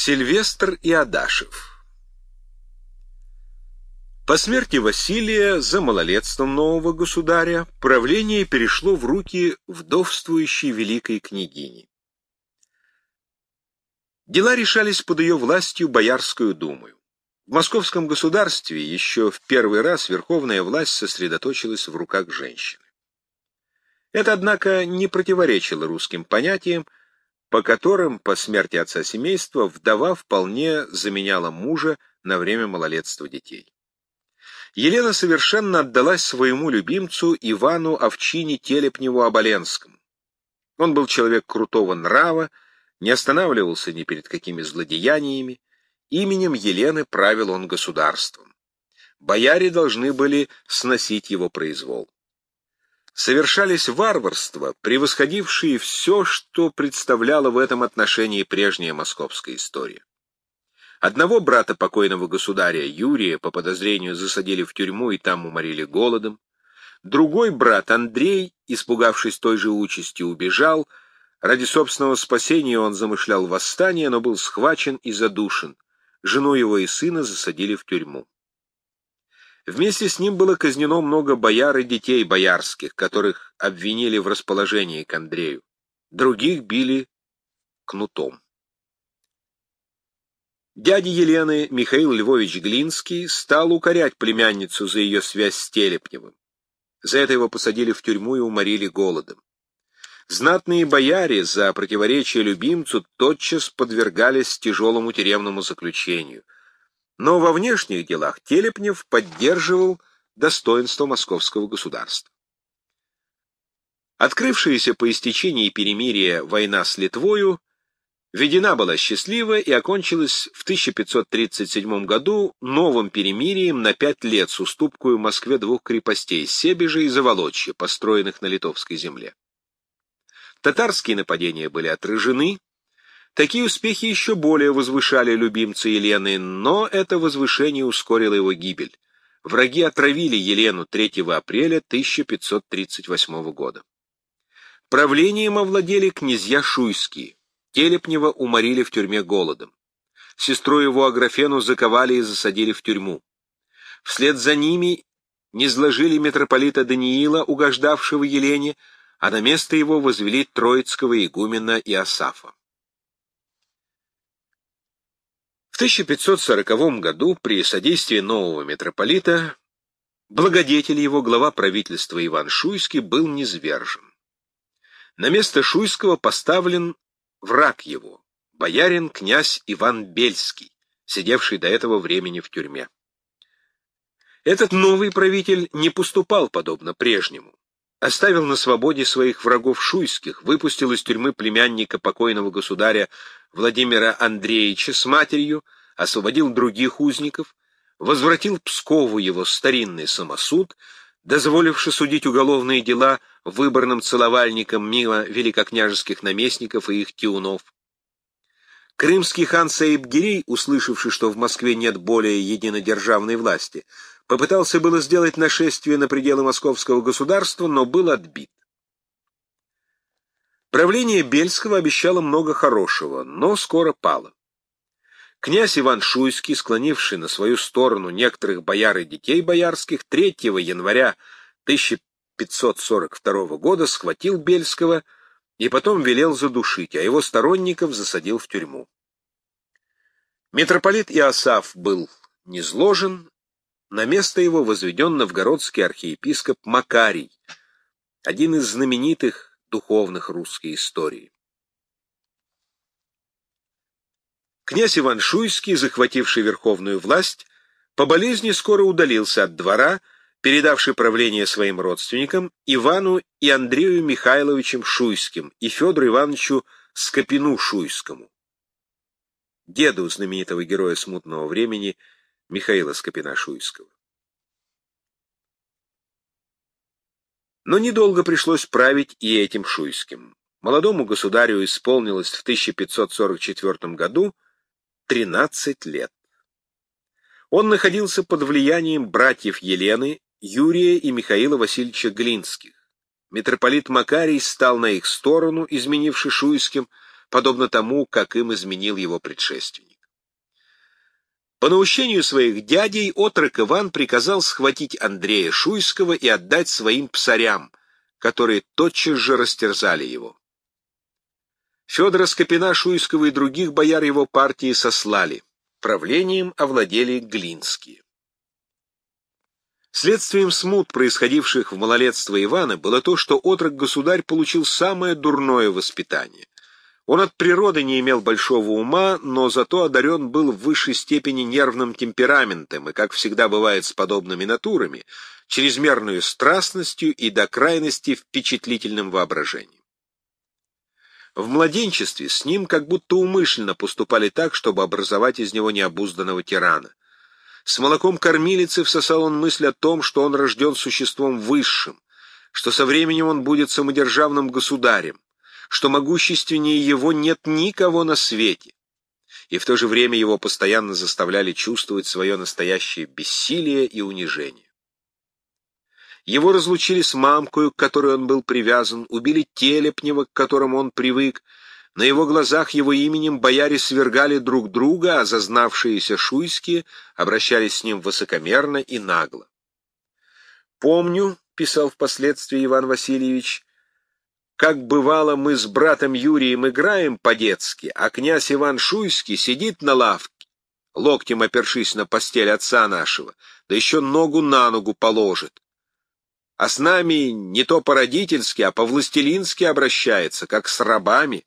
Сильвестр и Адашев По смерти Василия за малолетством нового государя правление перешло в руки вдовствующей великой княгини. Дела решались под ее властью Боярскую думою. В московском государстве еще в первый раз верховная власть сосредоточилась в руках женщины. Это, однако, не противоречило русским понятиям, по которым по смерти отца семейства вдова вполне заменяла мужа на время малолетства детей. Елена совершенно отдалась своему любимцу Ивану Овчине Телепневу-Оболенскому. Он был человек крутого нрава, не останавливался ни перед какими злодеяниями, Именем Елены правил он государством. Бояре должны были сносить его произвол. Совершались варварства, превосходившие все, что представляла в этом отношении прежняя московская история. Одного брата покойного государя, Юрия, по подозрению засадили в тюрьму и там уморили голодом. Другой брат, Андрей, испугавшись той же участи, убежал. Ради собственного спасения он замышлял восстание, но был схвачен и задушен жену его и сына засадили в тюрьму. Вместе с ним было казнено много бояр и детей боярских, которых обвинили в расположении к Андрею. Других били кнутом. Дядя Елены, Михаил Львович Глинский, стал укорять племянницу за ее связь с Телепневым. За это его посадили в тюрьму и уморили голодом. Знатные бояре за противоречие любимцу тотчас подвергались тяжелому тюремному заключению. Но во внешних делах Телепнев поддерживал достоинство московского государства. Открывшаяся по истечении перемирия война с Литвою введена была счастливо и окончилась в 1537 году новым перемирием на пять лет с уступкой Москве двух крепостей Себежа и Заволочья, построенных на литовской земле. Татарские нападения были отражены. Такие успехи еще более возвышали любимца Елены, но это возвышение ускорило его гибель. Враги отравили Елену 3 апреля 1538 года. Правлением овладели князья Шуйские. Телепнева уморили в тюрьме голодом. Сестру его Аграфену заковали и засадили в тюрьму. Вслед за ними не сложили митрополита Даниила, угождавшего Елене, а на место его возвели Троицкого игумена Иосафа. В 1540 году при содействии нового митрополита благодетель его, глава правительства Иван Шуйский, был низвержен. На место Шуйского поставлен враг его, боярин князь Иван Бельский, сидевший до этого времени в тюрьме. Этот новый правитель не поступал подобно прежнему оставил на свободе своих врагов шуйских, выпустил из тюрьмы племянника покойного государя Владимира Андреевича с матерью, освободил других узников, возвратил Пскову его старинный самосуд, дозволивший судить уголовные дела выборным целовальникам мимо великокняжеских наместников и их тиунов. Крымский хан Саиб-Гирей, услышавший, что в Москве нет более единодержавной власти, Попытался было сделать нашествие на пределы московского государства, но был отбит. Правление Бельского обещало много хорошего, но скоро пало. Князь Иван Шуйский, склонивший на свою сторону некоторых бояр и детей боярских, 3 января 1542 года схватил Бельского и потом велел задушить, а его сторонников засадил в тюрьму. Митрополит Иосаф был низложен, на место его возведен новгородский архиепископ Макарий, один из знаменитых духовных русской истории. Князь Иван Шуйский, захвативший верховную власть, по болезни скоро удалился от двора, передавший правление своим родственникам Ивану и Андрею Михайловичем Шуйским и Федору Ивановичу Скопину Шуйскому, деду знаменитого героя смутного времени Михаила Скопина-Шуйского. Но недолго пришлось править и этим Шуйским. Молодому государю исполнилось в 1544 году 13 лет. Он находился под влиянием братьев Елены, Юрия и Михаила Васильевича Глинских. Митрополит Макарий стал на их сторону, изменивший Шуйским, подобно тому, как им изменил его предшественник. По наущению своих дядей отрок Иван приказал схватить Андрея Шуйского и отдать своим псарям, которые тотчас же растерзали его. Федора Скопина, Шуйского и других бояр его партии сослали. Правлением овладели Глинские. Следствием смут, происходивших в малолетство Ивана, было то, что отрок-государь получил самое дурное воспитание. Он от природы не имел большого ума, но зато одарен был в высшей степени нервным темпераментом и, как всегда бывает с подобными натурами, чрезмерную страстностью и до крайности впечатлительным воображением. В младенчестве с ним как будто умышленно поступали так, чтобы образовать из него необузданного тирана. С молоком кормилицы всосал он мысль о том, что он рожден существом высшим, что со временем он будет самодержавным государем, что могущественнее его нет никого на свете. И в то же время его постоянно заставляли чувствовать свое настоящее бессилие и унижение. Его разлучили с мамкою, к которой он был привязан, убили Телепнева, к которому он привык. На его глазах его именем бояре свергали друг друга, а зазнавшиеся шуйские обращались с ним высокомерно и нагло. «Помню», — писал впоследствии Иван Васильевич, «как бывало мы с братом Юрием играем по-детски, а князь Иван Шуйский сидит на лавке, локтем опершись на постель отца нашего, да еще ногу на ногу положит а с нами не то по-родительски, а по-властелински обращается, как с рабами.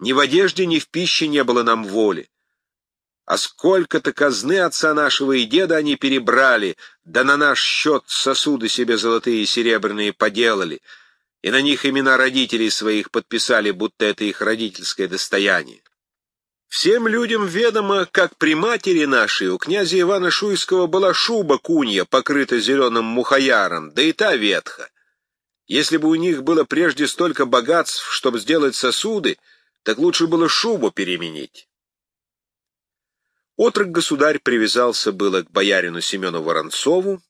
Ни в одежде, ни в пище не было нам воли. А сколько-то казны отца нашего и деда они перебрали, да на наш счет сосуды себе золотые и серебряные поделали, и на них имена родителей своих подписали, будто это их родительское достояние. Всем людям ведомо, как при матери нашей у князя Ивана Шуйского была шуба кунья, покрыта зеленым мухаяром, да и та ветха. Если бы у них было прежде столько богатств, чтобы сделать сосуды, так лучше было шубу переменить. Отрок-государь привязался было к боярину Семену Воронцову.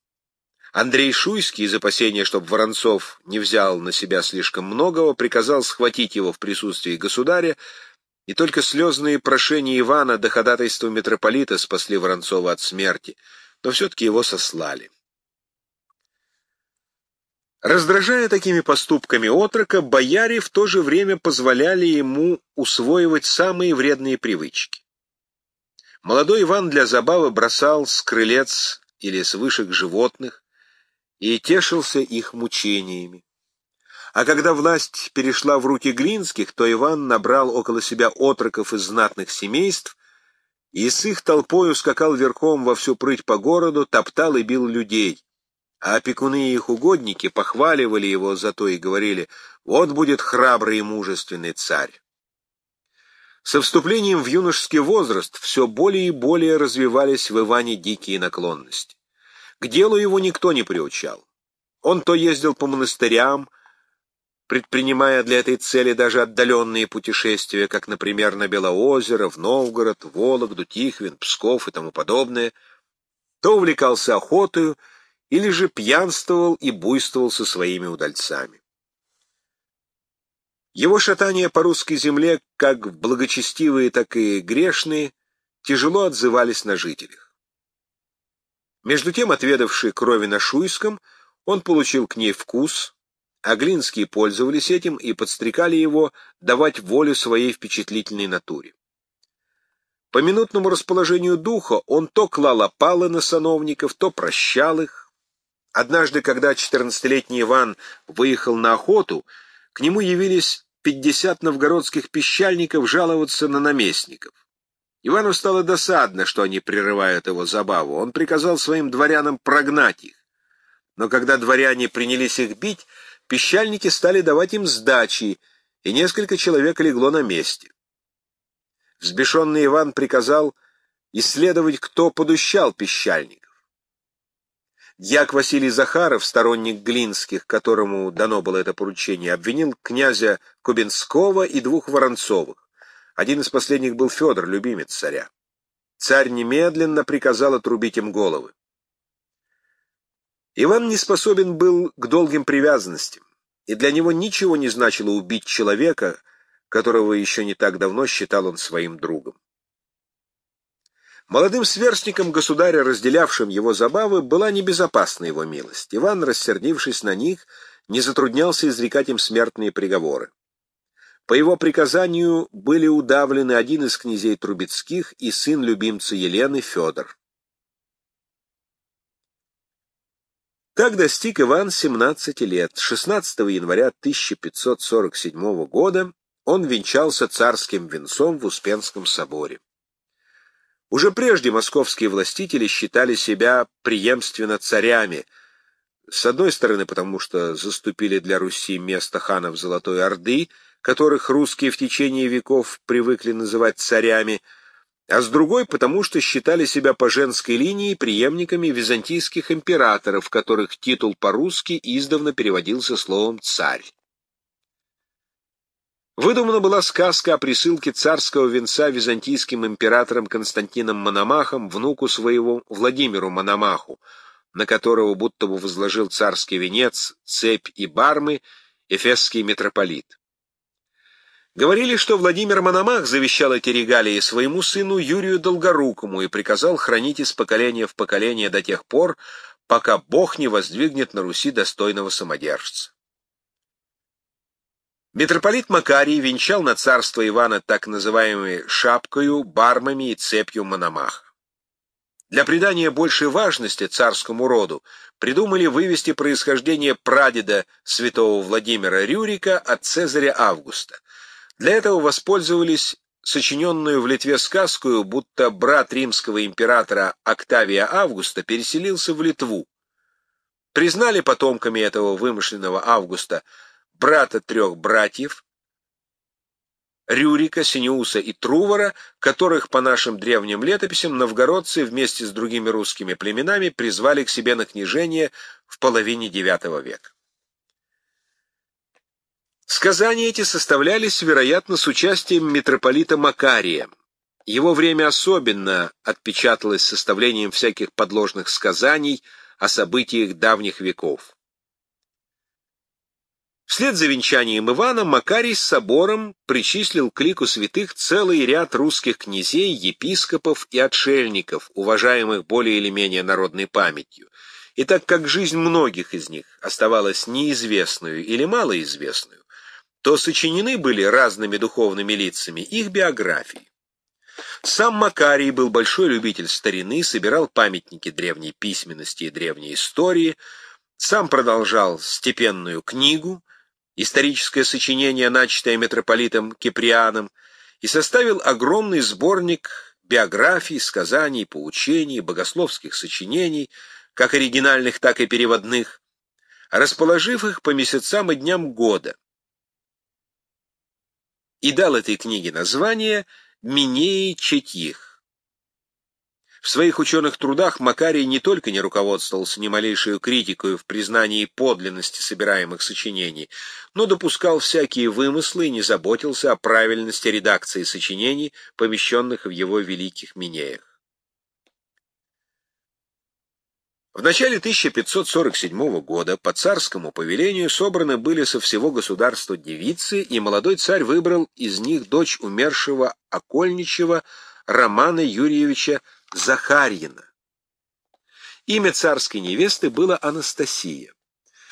Андрей Шуйский, из опасения, чтобы Воронцов не взял на себя слишком многого, приказал схватить его в присутствии государя, и только слезные прошения Ивана до ходатайства митрополита спасли Воронцова от смерти, но все-таки его сослали. Раздражая такими поступками отрока, бояре в то же время позволяли ему усвоивать самые вредные привычки. Молодой Иван для забавы бросал с крылец или с вышек животных и тешился их мучениями. А когда власть перешла в руки Глинских, то Иван набрал около себя отроков из знатных семейств и с их толпою скакал верхом во всю прыть по городу, топтал и бил людей. А опекуны и их угодники похваливали его за то и говорили, вот будет храбрый и мужественный царь. Со вступлением в юношеский возраст все более и более развивались в Иване дикие наклонности. К делу его никто не приучал. Он то ездил по монастырям, предпринимая для этой цели даже отдаленные путешествия, как, например, на Белоозеро, в Новгород, Вологду, Тихвин, Псков и тому подобное, то увлекался охотою или же пьянствовал и буйствовал со своими удальцами. Его шатания по русской земле, как благочестивые, так и грешные, тяжело отзывались на жителях. Между тем, отведавший крови на Шуйском, он получил к ней вкус, Аглинские пользовались этим и подстрекали его давать волю своей впечатлительной натуре. По минутному расположению духа он то клал опалы на сановников, то прощал их. Однажды, когда четырнадцатилетний Иван выехал на охоту, к нему явились пятьдесят новгородских пищальников жаловаться на наместников. Ивану стало досадно, что они прерывают его забаву. Он приказал своим дворянам прогнать их. Но когда дворяне принялись их бить, Пищальники стали давать им сдачи, и несколько человек легло на месте. Взбешенный Иван приказал исследовать, кто подущал пищальников. Дьяк Василий Захаров, сторонник Глинских, которому дано было это поручение, обвинил князя Кубинского и двух Воронцовых. Один из последних был Федор, любимец царя. Царь немедленно приказал отрубить им головы. Иван не способен был к долгим привязанностям, и для него ничего не значило убить человека, которого еще не так давно считал он своим другом. Молодым сверстникам государя, разделявшим его забавы, была небезопасна его милость. Иван, рассердившись на них, не затруднялся изрекать им смертные приговоры. По его приказанию были удавлены один из князей Трубецких и сын любимца Елены Федор. Так достиг Иван 17 лет. 16 января 1547 года он венчался царским венцом в Успенском соборе. Уже прежде московские властители считали себя преемственно царями, с одной стороны, потому что заступили для Руси место ханов Золотой Орды, которых русские в течение веков привыкли называть царями, а с другой, потому что считали себя по женской линии преемниками византийских императоров, которых титул по-русски издавна переводился словом «царь». Выдумана была сказка о присылке царского венца византийским императором Константином Мономахом внуку своего Владимиру Мономаху, на которого будто бы возложил царский венец, цепь и бармы эфесский митрополит. Говорили, что Владимир Мономах завещал эти регалии своему сыну Юрию Долгорукому и приказал хранить из поколения в поколение до тех пор, пока Бог не воздвигнет на Руси достойного самодержца. Митрополит Макарий венчал на царство Ивана так называемой шапкою, бармами и цепью Мономаха. Для придания большей важности царскому роду придумали вывести происхождение прадеда святого Владимира Рюрика от Цезаря Августа. Для этого воспользовались сочиненную в Литве сказку, будто брат римского императора Октавия Августа переселился в Литву. Признали потомками этого вымышленного Августа – брата трех братьев, Рюрика, Синеуса и Трувора, которых по нашим древним летописям новгородцы вместе с другими русскими племенами призвали к себе на княжение в половине IX века. Сказания эти составлялись, вероятно, с участием митрополита Макария. Его время особенно отпечаталось составлением всяких подложных сказаний о событиях давних веков. Вслед за венчанием Ивана Макарий с собором причислил к лику святых целый ряд русских князей, епископов и отшельников, уважаемых более или менее народной памятью. И так как жизнь многих из них оставалась неизвестную или малоизвестную, то сочинены были разными духовными лицами их биографии. Сам Макарий был большой любитель старины, собирал памятники древней письменности и древней истории, сам продолжал степенную книгу, историческое сочинение, начатое митрополитом Киприаном, и составил огромный сборник биографий, сказаний, поучений, богословских сочинений, как оригинальных, так и переводных, расположив их по месяцам и дням года. И дал этой книге название «Минеи Четьих». В своих ученых трудах Макарий не только не руководствовался ни малейшей критикой в признании подлинности собираемых сочинений, но допускал всякие вымыслы и не заботился о правильности редакции сочинений, помещенных в его великих минеях. В начале 1547 года по царскому повелению собраны были со всего государства девицы, и молодой царь выбрал из них дочь умершего окольничего Романа Юрьевича Захарьина. Имя царской невесты было Анастасия.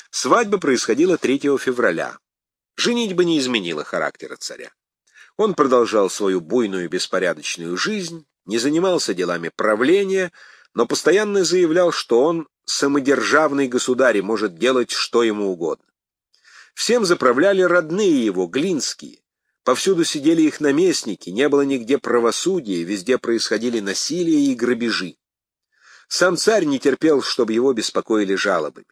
Свадьба происходила 3 февраля. Женитьба не изменила характера царя. Он продолжал свою буйную беспорядочную жизнь, не занимался делами правления, но постоянно заявлял, что он самодержавный государь и может делать что ему угодно. Всем заправляли родные его, глинские. Повсюду сидели их наместники, не было нигде правосудия, везде происходили насилие и грабежи. Сам царь не терпел, чтобы его беспокоили жалобами.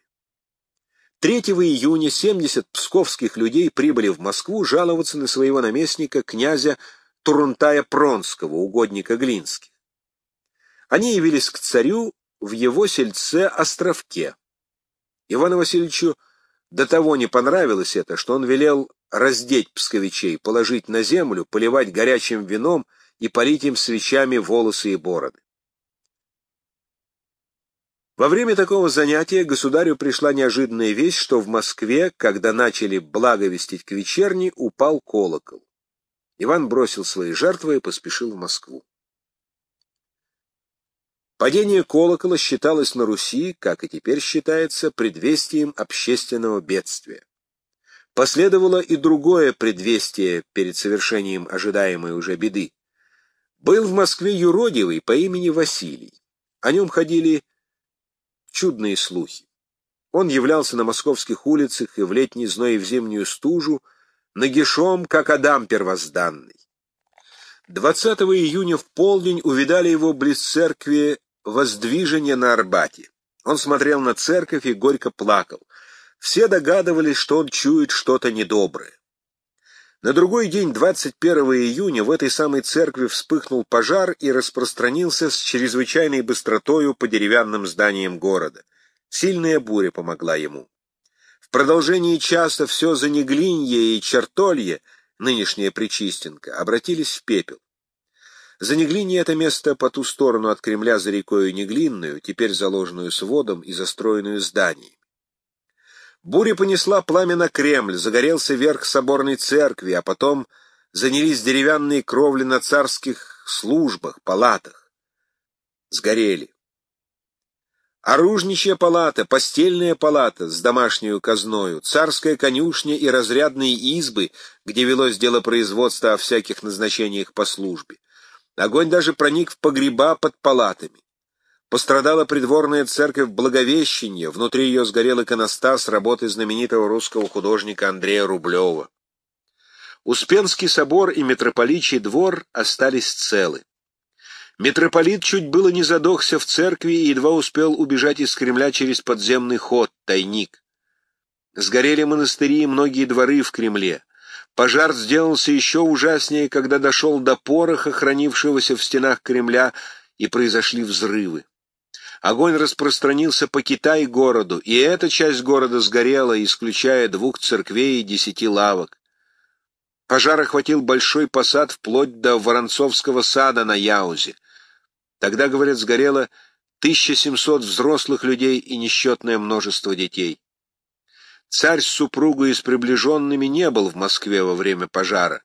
3 июня 70 псковских людей прибыли в Москву жаловаться на своего наместника, князя Турунтая Пронского, угодника Глинских. Они явились к царю в его сельце Островке. Ивану Васильевичу до того не понравилось это, что он велел раздеть псковичей, положить на землю, поливать горячим вином и полить им свечами волосы и бороды. Во время такого занятия государю пришла неожиданная весть, что в Москве, когда начали благовестить к вечерне, упал колокол. Иван бросил свои жертвы и поспешил в Москву. Падение колокола считалось на Руси, как и теперь считается, предвестием общественного бедствия. Последовало и другое предвестие перед совершением ожидаемой уже беды. Был в Москве юродивый по имени Василий. О нем ходили чудные слухи. Он являлся на московских улицах и в летний зной и в зимнюю стужу, нагишом, как Адам первозданный. 20 июня в полдень увидали его близ церкви воздвижение на Арбате. Он смотрел на церковь и горько плакал. Все догадывались, что он чует что-то недоброе. На другой день, 21 июня, в этой самой церкви вспыхнул пожар и распространился с чрезвычайной быстротою по деревянным зданиям города. Сильная буря помогла ему. В продолжении часа все Занеглинье и Чертолье, нынешняя Причистенка, обратились в пепел. Занеглинье — это место по ту сторону от Кремля за рекою Неглинную, теперь заложенную сводом и застроенную зданиями. Буря понесла пламя на Кремль, загорелся верх соборной церкви, а потом занялись деревянные кровли на царских службах, палатах. Сгорели. Оружничья палата, постельная палата с домашнюю казною, царская конюшня и разрядные избы, где велось дело производства о всяких назначениях по службе. Огонь даже проник в погреба под палатами. Пострадала придворная церковь Благовещения, внутри ее сгорел иконостас работы знаменитого русского художника Андрея Рублева. Успенский собор и митрополичий двор остались целы. Митрополит чуть было не задохся в церкви и едва успел убежать из Кремля через подземный ход, тайник. Сгорели монастыри и многие дворы в Кремле. Пожар сделался еще ужаснее, когда дошел до пороха, хранившегося в стенах Кремля, и произошли взрывы. Огонь распространился по Китай-городу, и эта часть города сгорела, исключая двух церквей и десяти лавок. Пожар охватил большой посад вплоть до Воронцовского сада на Яузе. Тогда, говорят, сгорело 1700 взрослых людей и несчетное множество детей. Царь с супругой и с приближенными не был в Москве во время пожара,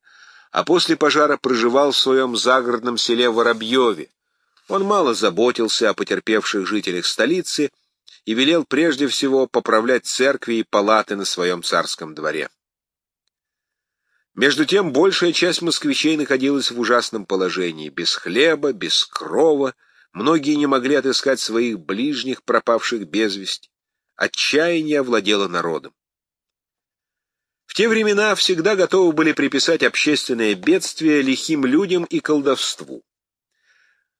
а после пожара проживал в своем загородном селе Воробьеве, он мало заботился о потерпевших жителях столицы и велел прежде всего поправлять церкви и палаты на своем царском дворе. Между тем, большая часть москвичей находилась в ужасном положении, без хлеба, без крова, многие не могли отыскать своих ближних, пропавших без вести. Отчаяние овладело народом. В те времена всегда готовы были приписать общественное бедствие лихим людям и колдовству.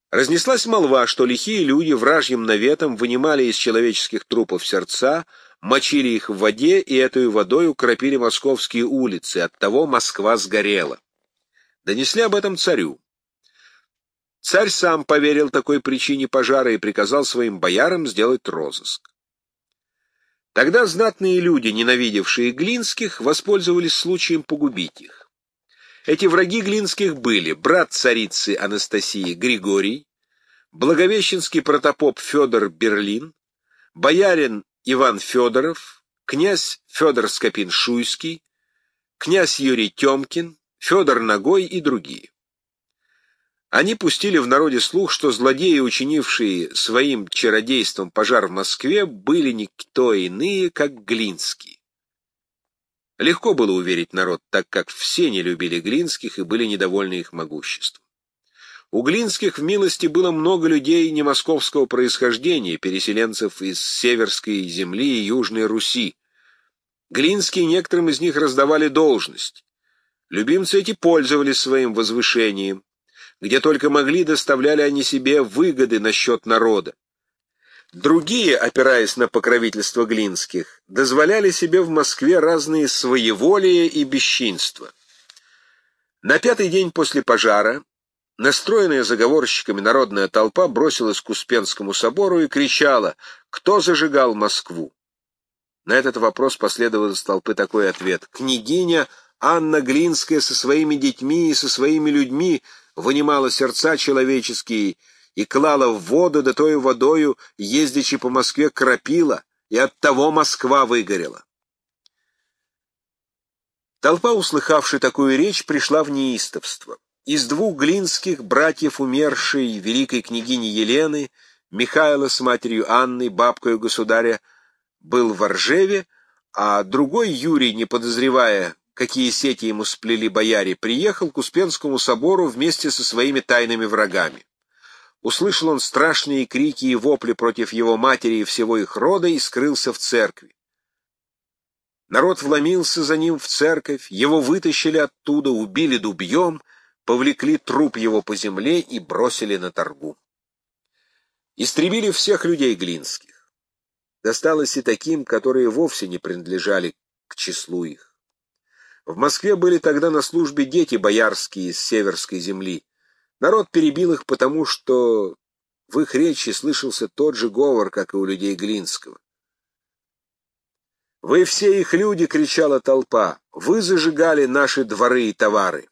Разнеслась молва, что лихие люди вражьим наветом вынимали из человеческих трупов сердца, мочили их в воде и этой водой укропили московские улицы, оттого Москва сгорела. Донесли об этом царю. Царь сам поверил такой причине пожара и приказал своим боярам сделать розыск. Тогда знатные люди, ненавидевшие Глинских, воспользовались случаем погубить их. Эти враги Глинских были брат царицы Анастасии Григорий, благовещенский протопоп Федор Берлин, боярин Иван Федоров, князь Федор Скопин-Шуйский, князь Юрий Темкин, Федор Ногой и другие. Они пустили в народе слух, что злодеи, учинившие своим чародейством пожар в Москве, были никто иные, как Глинские. Легко было уверить народ, так как все не любили Глинских и были недовольны их могуществом. У Глинских в милости было много людей не московского происхождения, переселенцев из Северской земли и Южной Руси. Глинские некоторым из них раздавали должность. Любимцы эти пользовались своим возвышением. Где только могли, доставляли они себе выгоды насчет народа. Другие, опираясь на покровительство Глинских, дозволяли себе в Москве разные своеволия и бесчинства. На пятый день после пожара настроенная заговорщиками народная толпа бросилась к Успенскому собору и кричала «Кто зажигал Москву?». На этот вопрос последовал из толпы такой ответ «Княгиня Анна Глинская со своими детьми и со своими людьми вынимала сердца человеческие и клала в воду, да тою водою, ездячи по Москве, кропила, и от того Москва выгорела. Толпа, услыхавши такую речь, пришла в неистовство. Из двух глинских братьев умершей великой княгини Елены, Михаила с матерью Анной, бабкою государя, был в Оржеве, а другой Юрий, не подозревая, какие сети ему сплели бояре, приехал к Успенскому собору вместе со своими тайными врагами. Услышал он страшные крики и вопли против его матери и всего их рода и скрылся в церкви. Народ вломился за ним в церковь, его вытащили оттуда, убили дубьем, повлекли труп его по земле и бросили на торгу. Истребили всех людей глинских. Досталось и таким, которые вовсе не принадлежали к числу их. В Москве были тогда на службе дети боярские из северской земли. Народ перебил их потому, что в их речи слышался тот же говор, как и у людей Глинского. «Вы все их люди!» — кричала толпа. «Вы зажигали наши дворы и товары!»